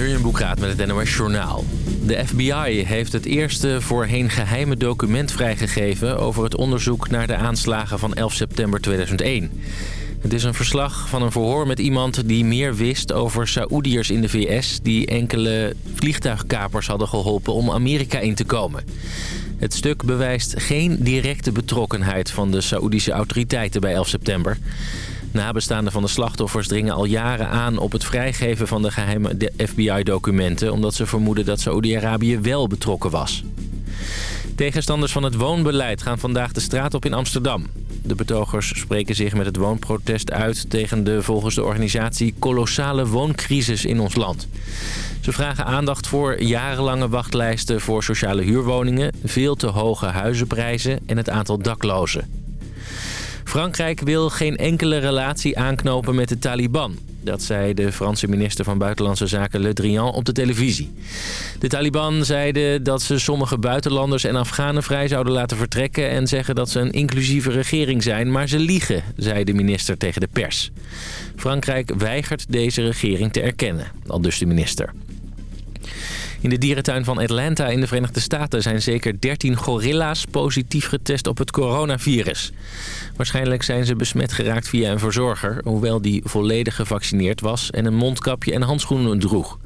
Jurjen Boekraat met het NOS Journaal. De FBI heeft het eerste voorheen geheime document vrijgegeven... over het onderzoek naar de aanslagen van 11 september 2001. Het is een verslag van een verhoor met iemand die meer wist over Saoediërs in de VS... die enkele vliegtuigkapers hadden geholpen om Amerika in te komen. Het stuk bewijst geen directe betrokkenheid van de Saoedische autoriteiten bij 11 september... Nabestaanden van de slachtoffers dringen al jaren aan op het vrijgeven van de geheime FBI-documenten... omdat ze vermoeden dat Saoedi-Arabië wel betrokken was. Tegenstanders van het woonbeleid gaan vandaag de straat op in Amsterdam. De betogers spreken zich met het woonprotest uit tegen de volgens de organisatie kolossale wooncrisis in ons land. Ze vragen aandacht voor jarenlange wachtlijsten voor sociale huurwoningen, veel te hoge huizenprijzen en het aantal daklozen. Frankrijk wil geen enkele relatie aanknopen met de Taliban. Dat zei de Franse minister van Buitenlandse Zaken Le Drian op de televisie. De Taliban zeiden dat ze sommige buitenlanders en Afghanen vrij zouden laten vertrekken... en zeggen dat ze een inclusieve regering zijn, maar ze liegen, zei de minister tegen de pers. Frankrijk weigert deze regering te erkennen, al dus de minister. In de dierentuin van Atlanta in de Verenigde Staten zijn zeker 13 gorilla's positief getest op het coronavirus. Waarschijnlijk zijn ze besmet geraakt via een verzorger, hoewel die volledig gevaccineerd was en een mondkapje en handschoenen droeg.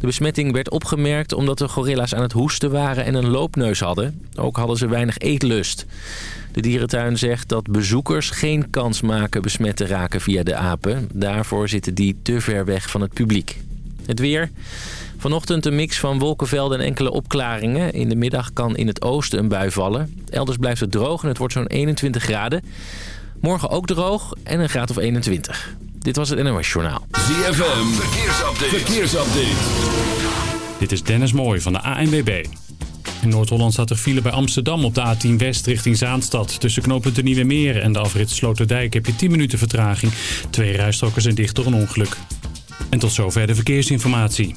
De besmetting werd opgemerkt omdat de gorilla's aan het hoesten waren en een loopneus hadden. Ook hadden ze weinig eetlust. De dierentuin zegt dat bezoekers geen kans maken besmet te raken via de apen. Daarvoor zitten die te ver weg van het publiek. Het weer... Vanochtend een mix van wolkenvelden en enkele opklaringen. In de middag kan in het oosten een bui vallen. Elders blijft het droog en het wordt zo'n 21 graden. Morgen ook droog en een graad of 21. Dit was het NOS Journaal. ZFM, verkeersupdate. verkeersupdate. Dit is Dennis Mooij van de ANWB. In Noord-Holland staat er file bij Amsterdam op de A10 West richting Zaanstad. Tussen knooppunt de Nieuwe Meer en de afrit Sloterdijk heb je 10 minuten vertraging. Twee rijstroken zijn dicht door een ongeluk. En tot zover de verkeersinformatie.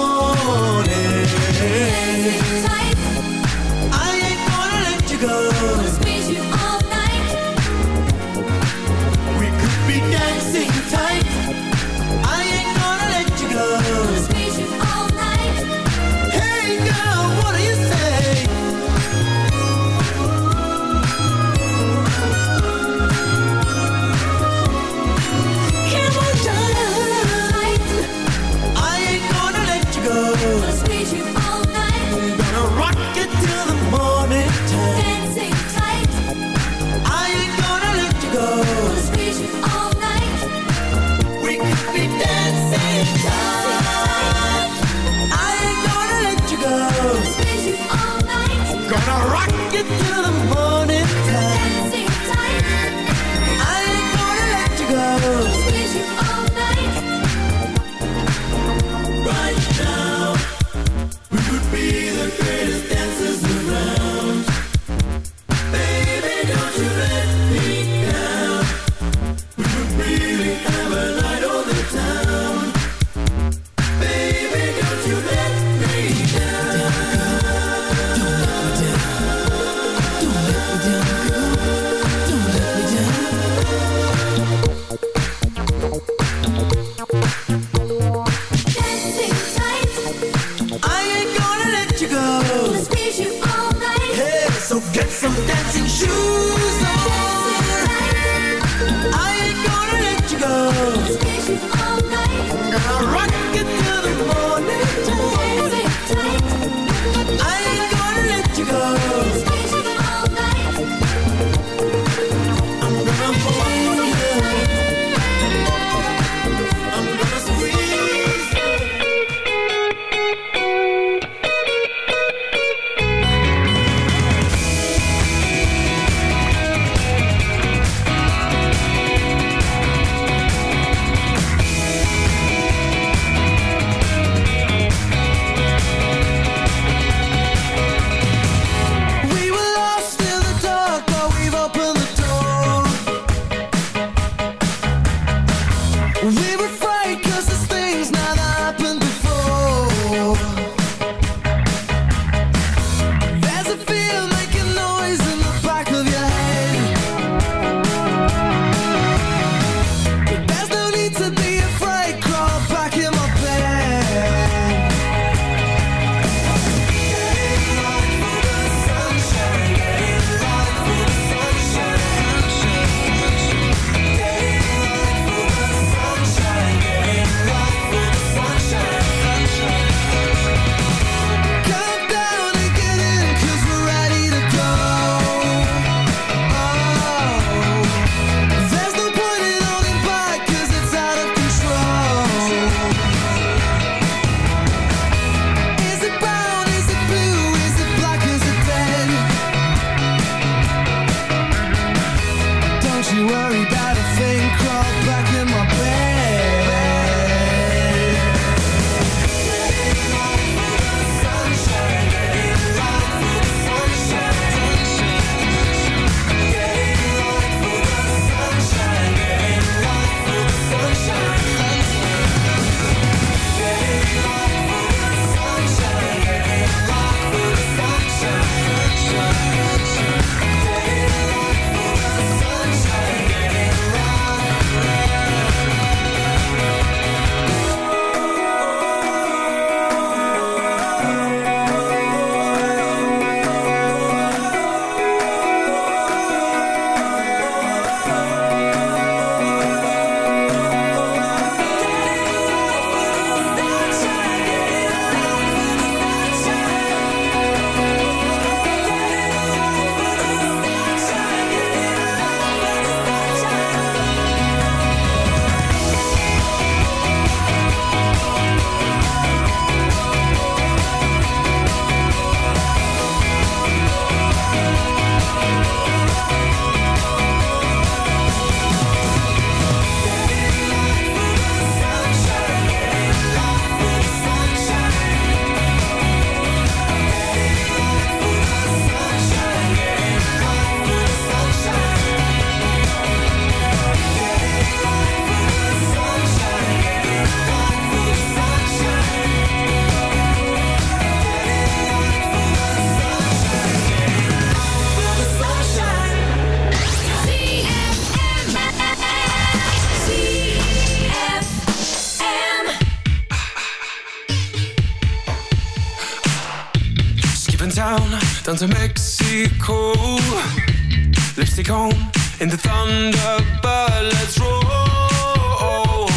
Lipstick on in the Thunderbird. Let's roll.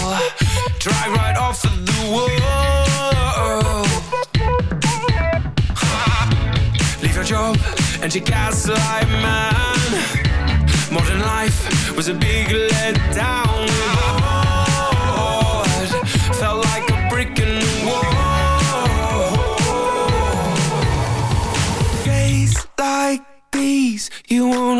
Drag right off of the wall. Leave your job and your gaslight man. Modern life was a big letdown. Felt like a brick in wall.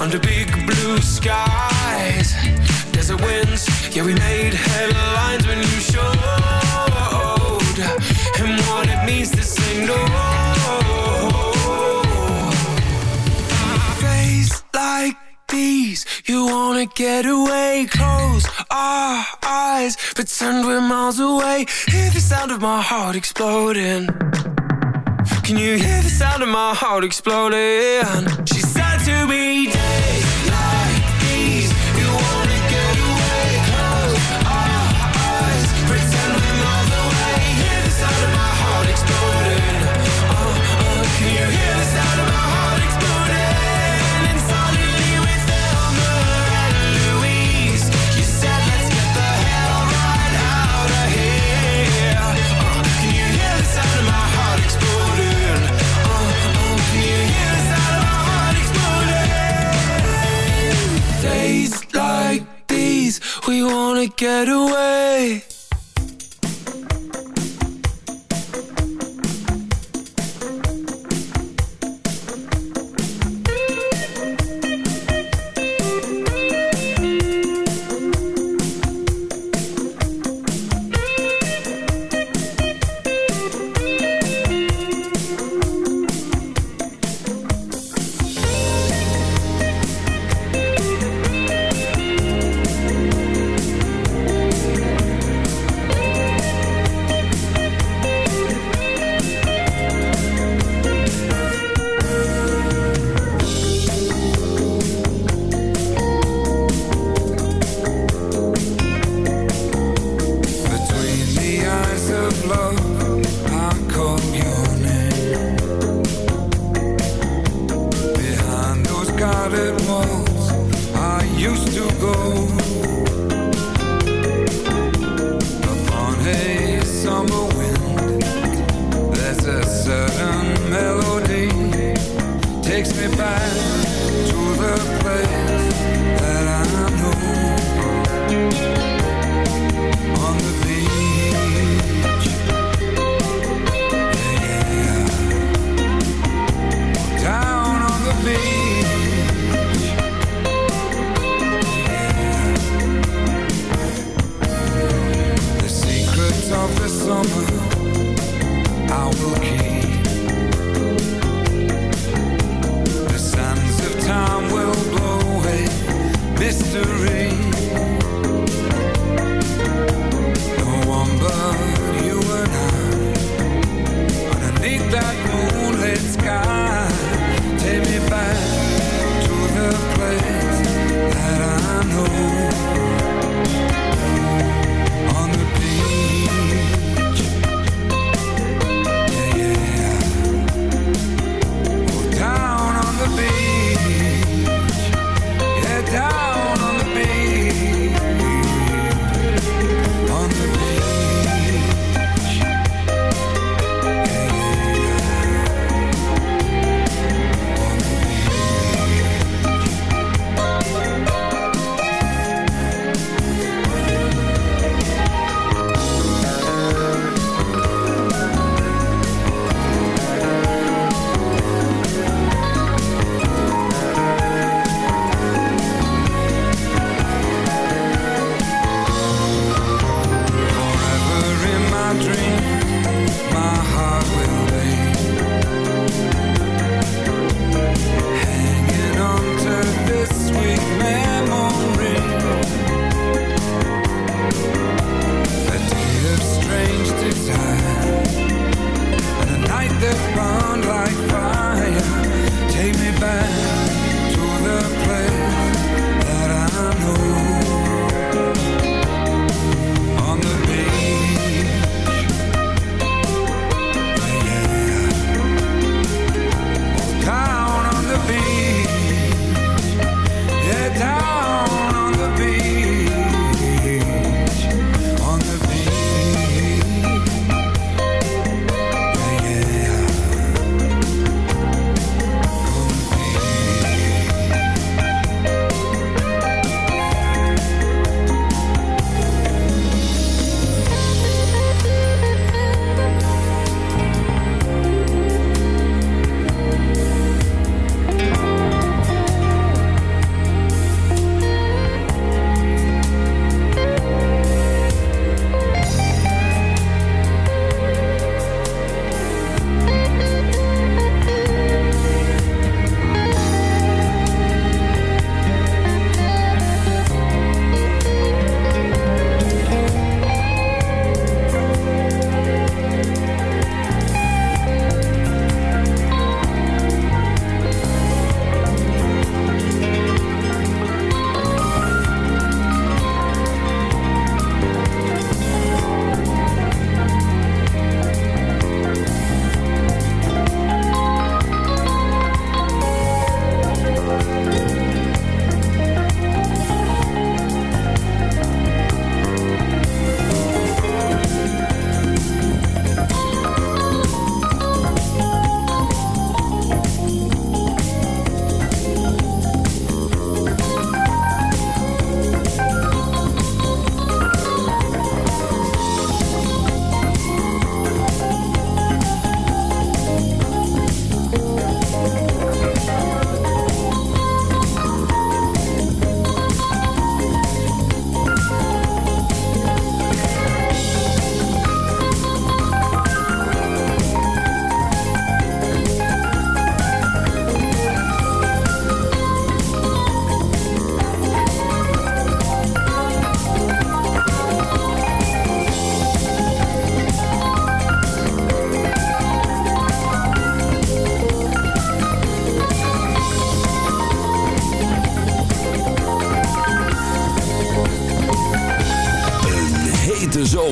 under big blue skies. Desert winds, yeah, we made headlines when you showed him what it means to say no. Days like these, you wanna get away. Close our eyes, pretend we're miles away. Hear the sound of my heart exploding. Can you hear the sound of my heart exploding? She said to me, days we wanna get away.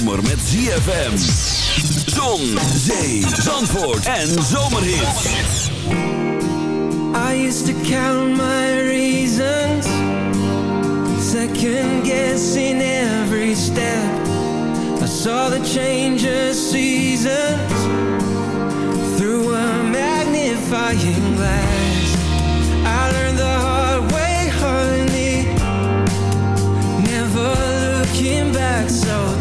Zomer met ZFM. Zon, zee, zandvoort en zomerhits. I used to count my reasons Second guessing every step I saw the change of seasons Through a magnifying glass I learned the hard way, honey Never looking back, so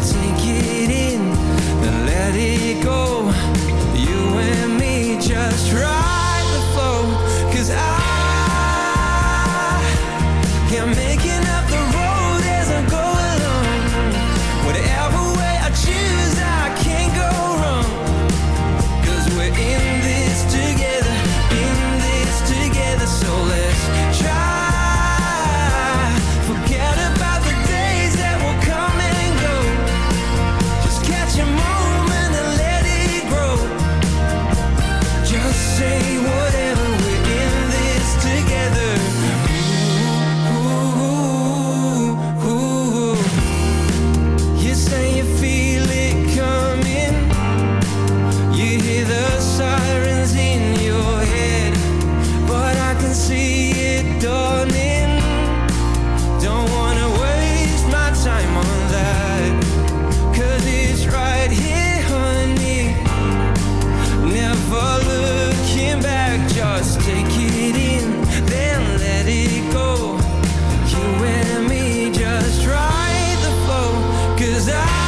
I.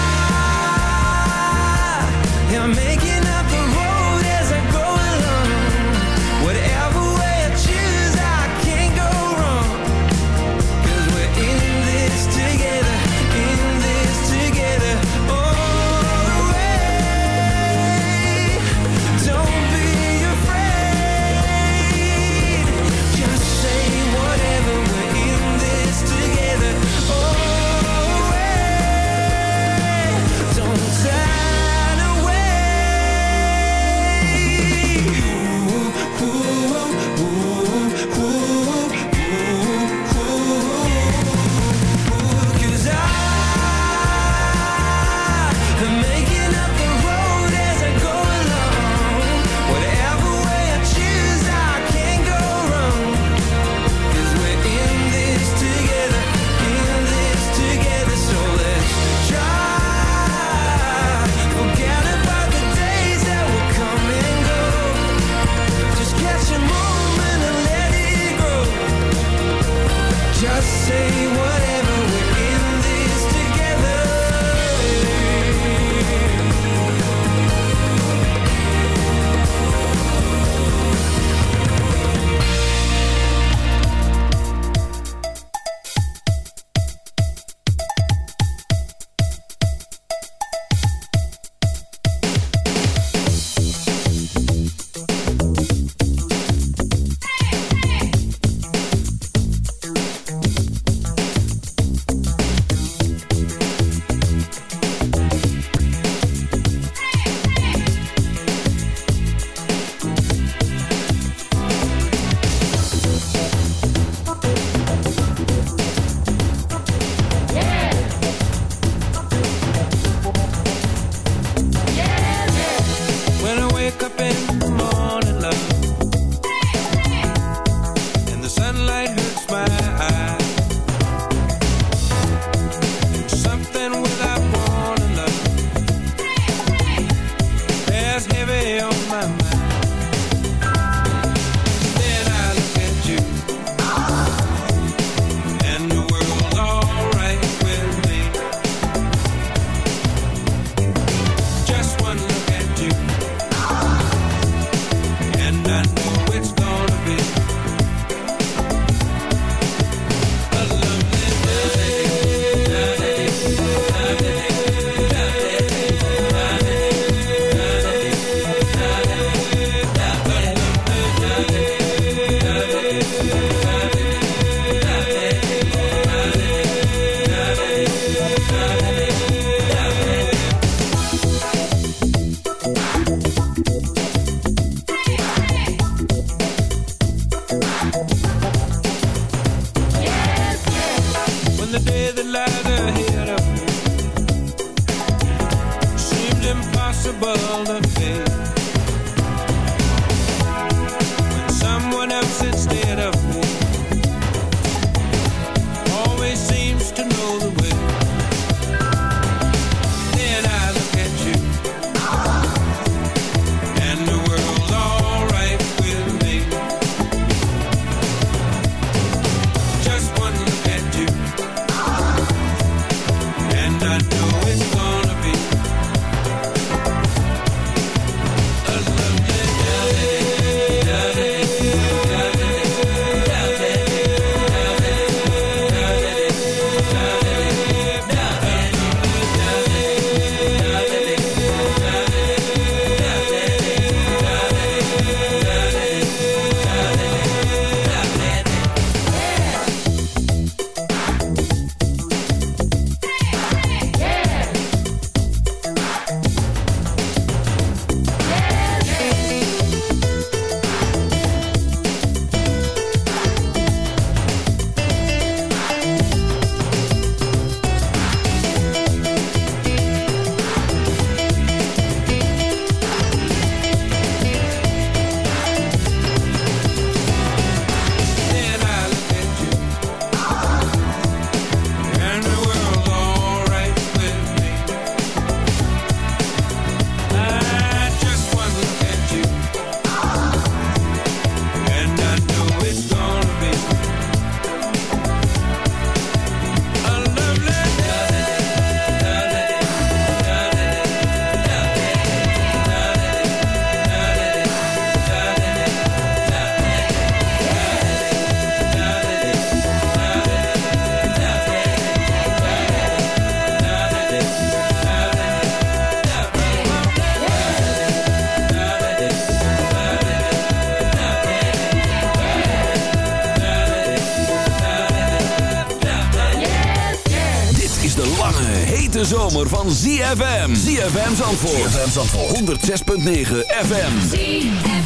Zandvoort. ZFM Zandvoort. 106.9 FM.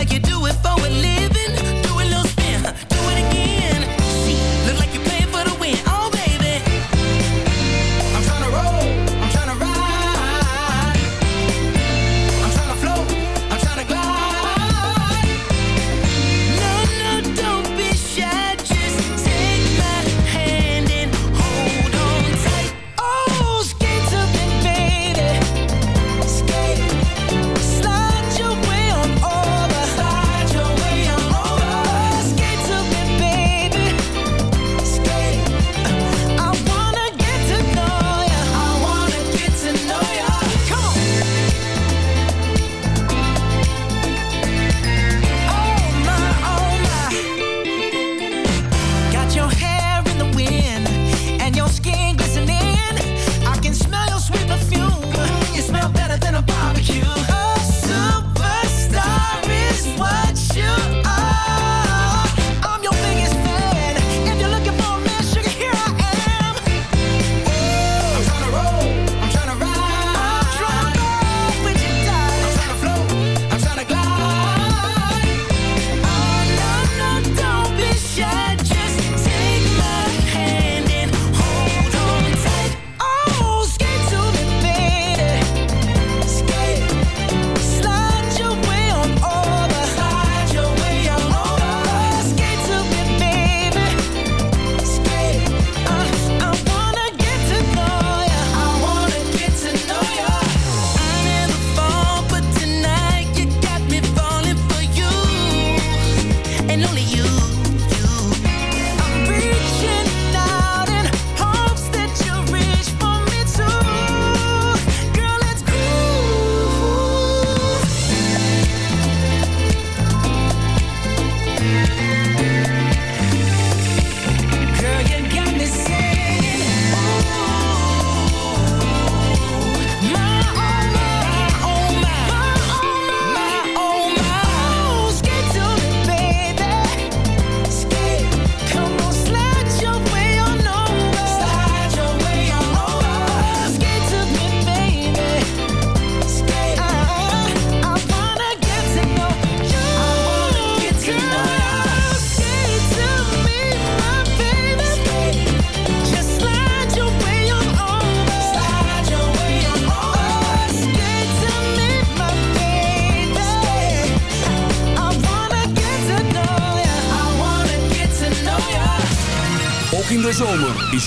like you do.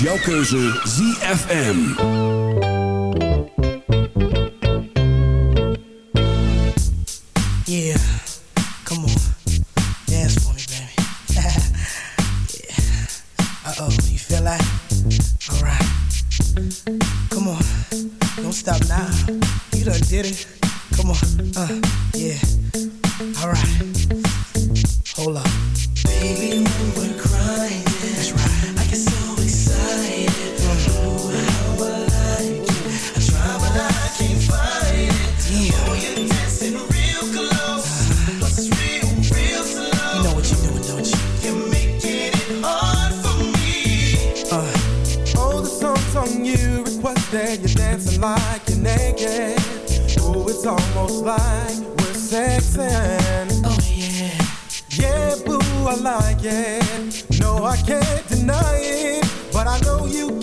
jouw keuze ZFM. can't, no, I can't deny it. But I know you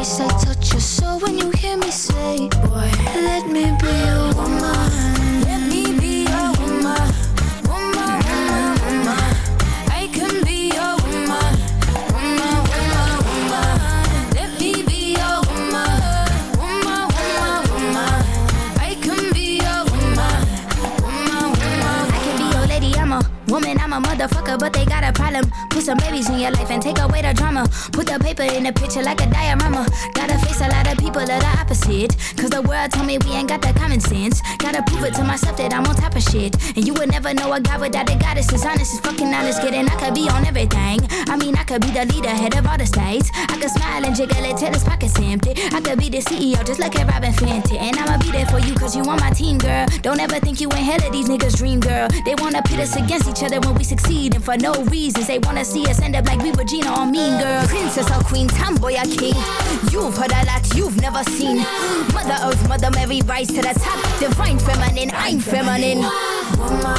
Grace. I touch your soul when you hear me say, Boy, let me be your woman. A woman. I'm a motherfucker, but they got a problem. Put some babies in your life and take away the drama. Put the paper in the picture like a diorama. Gotta face a lot of people that are opposite. Cause the world told me we ain't got the common sense. Gotta prove it to myself that I'm on top of shit. And you would never know a guy without a goddess honest, is fucking honest. Kidding, I could be on everything. I mean, I could be the leader, head of all the states. I could smile and jiggle it till his pockets empty. I could be the CEO, just like a Robyn Fenty. And I'ma be there for you, cause you on my team, girl. Don't ever think you ain't hell of these niggas' dream, girl. They wanna pit us against each other when we succeed, and for no reasons. They wanna see us end up like we Regina or Mean Girl. Princess or Queen, tomboy or king. You've heard a lot you've never seen. Mother Earth, Mother Mary, rise to the top. Divine feminine, I'm feminine. Woman,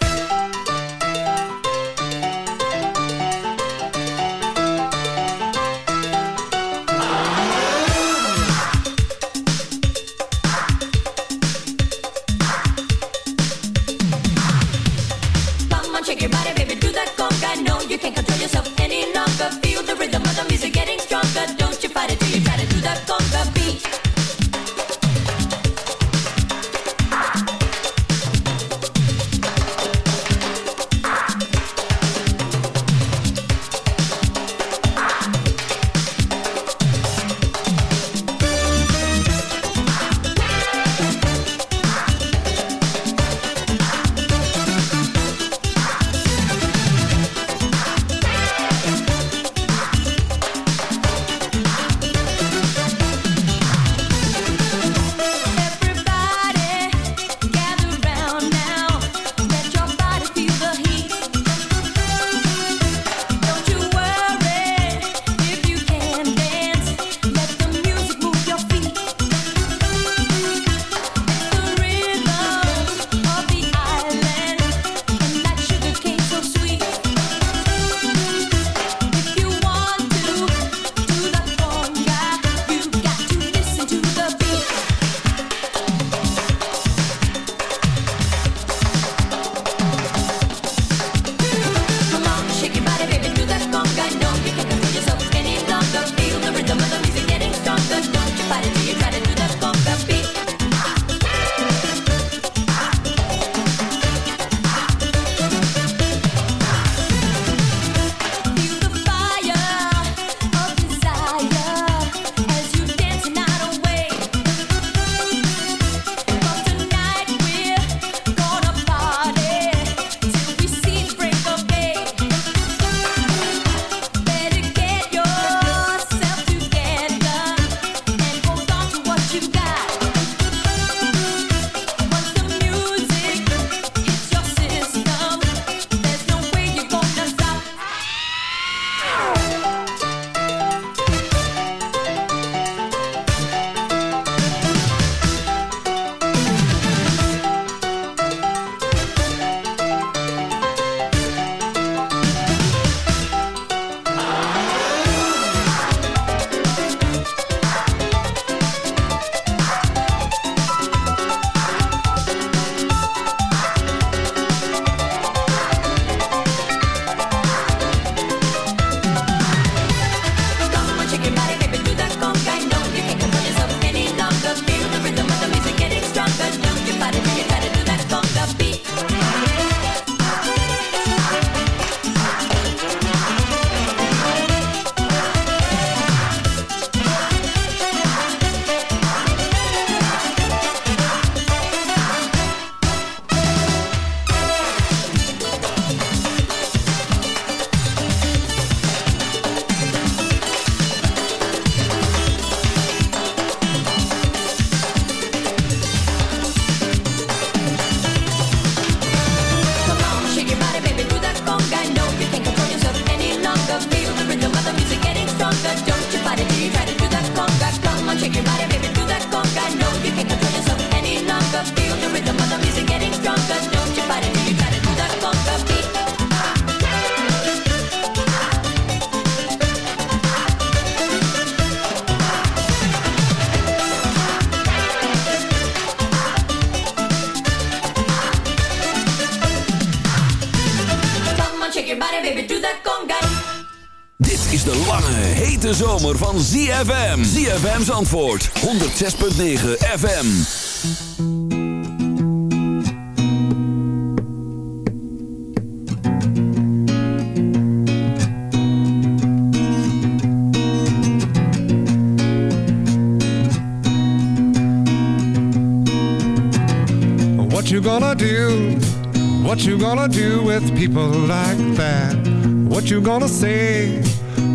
Hete zomer van ZFM. ZFM's antwoord, 106.9 FM. What you gonna do? What you gonna do with people like that? What you gonna say?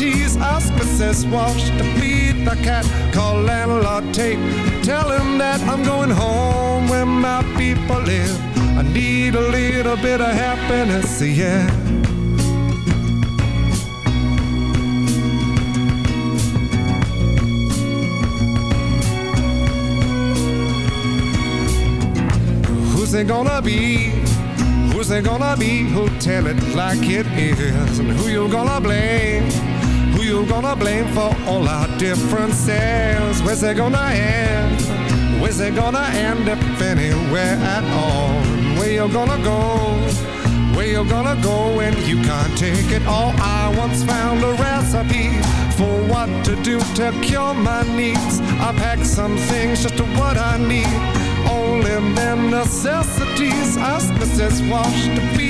necessities. Ask Mrs. Walsh to feed the cat. Call landlord Tate. Tell him that I'm going home where my people live. I need a little bit of happiness, yeah. Who's it gonna be? Who's it gonna be who'll tell it like it is? And who you gonna blame? Gonna blame for all our differences? Where's it gonna end? Where's it gonna end if anywhere at all? Where you gonna go? Where you gonna go when you can't take it all? I once found a recipe for what to do to cure my needs. I packed some things just to what I need. Only bare necessities. Ask Mrs. Walsh to feed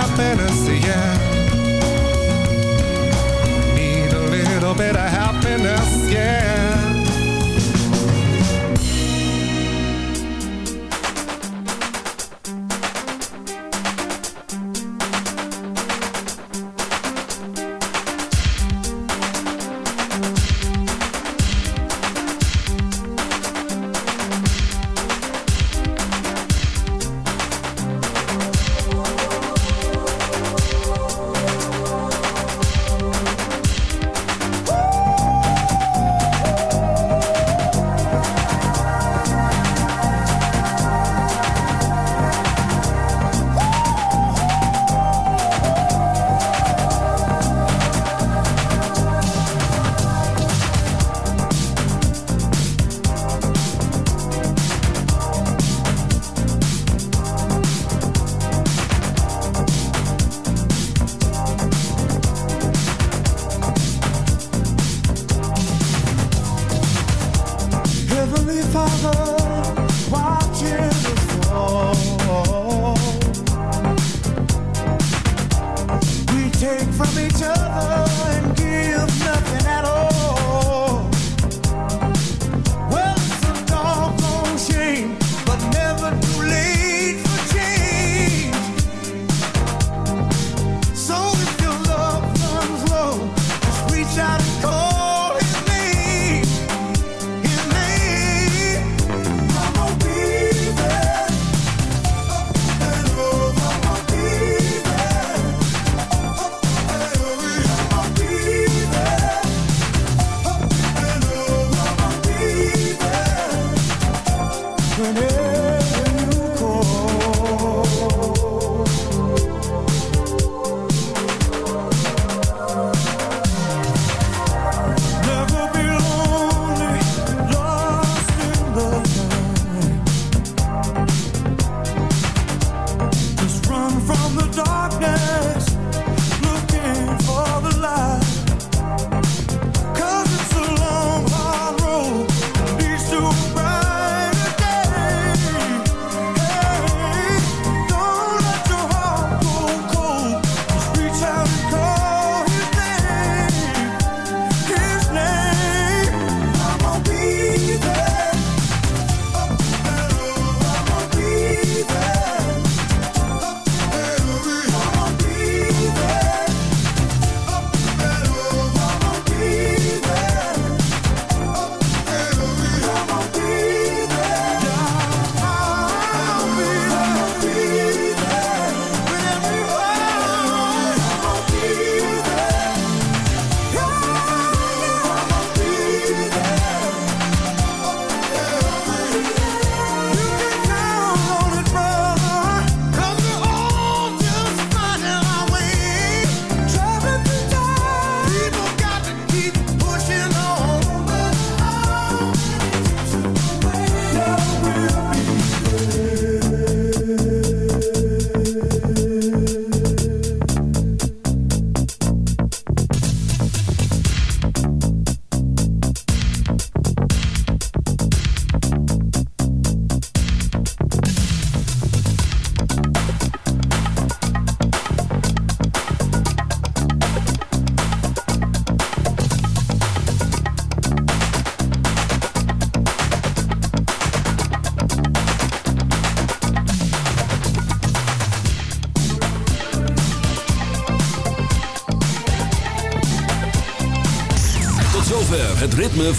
yeah. Need a little bit of happiness, yeah.